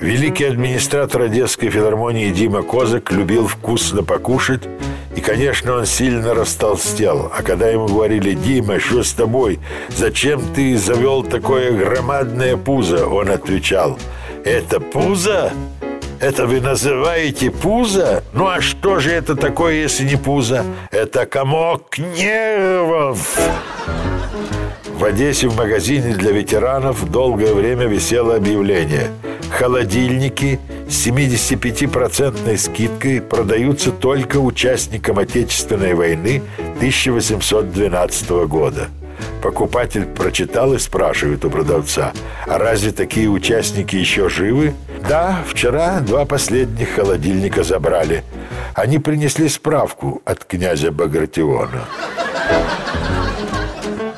Великий администратор Одесской филармонии Дима Козак любил вкусно покушать, и, конечно, он сильно растолстел. А когда ему говорили, Дима, что с тобой? Зачем ты завел такое громадное пузо? Он отвечал, это пузо? Это вы называете пузо? Ну а что же это такое, если не пузо? Это комок нервов. В Одессе в магазине для ветеранов долгое время висело объявление. Холодильники с 75% скидкой продаются только участникам Отечественной войны 1812 года. Покупатель прочитал и спрашивает у продавца, а разве такие участники еще живы? Да, вчера два последних холодильника забрали. Они принесли справку от князя Багратиона.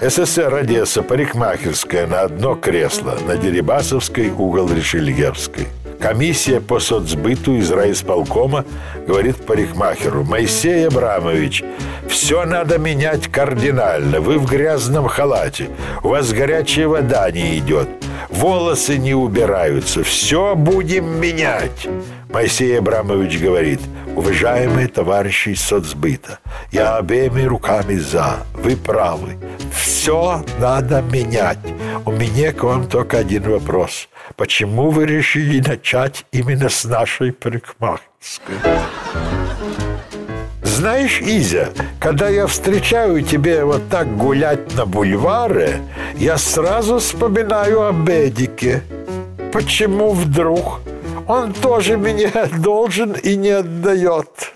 СССР Одесса, парикмахерская на одно кресло, на Дерибасовской, угол Решельевской. Комиссия по соцсбыту из райисполкома говорит парикмахеру «Моисей Абрамович, все надо менять кардинально. Вы в грязном халате. У вас горячая вода не идет. Волосы не убираются. Все будем менять». Моисей Абрамович говорит «Уважаемые товарищи из соцсбыта, я обеими руками за. Вы правы. Все надо менять. У меня к вам только один вопрос. Почему вы решили начать именно с нашей парикмахерской? Знаешь, Изя, когда я встречаю тебя вот так гулять на бульваре, я сразу вспоминаю о Бедике. Почему вдруг? Он тоже меня должен и не отдает.